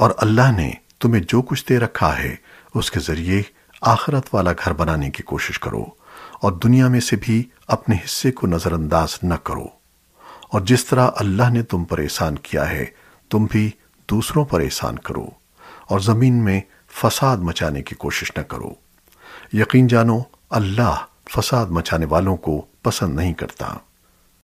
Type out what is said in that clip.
اور اللہ نے تمہیں جو کچھ دے رکھا ہے، اس کے ذریعے آخرت والا گھر بنانے کی کوشش کرو اور دنیا میں سے بھی اپنے حصے کو نظر انداز نہ کرو۔ اور جس طرح اللہ نے تم پر احسان کیا ہے، تم بھی دوسروں پر احسان کرو اور زمین میں فساد مچانے کی کوشش نہ کرو۔ یقین جانو، اللہ فساد مچانے والوں کو پسند نہیں کرتا۔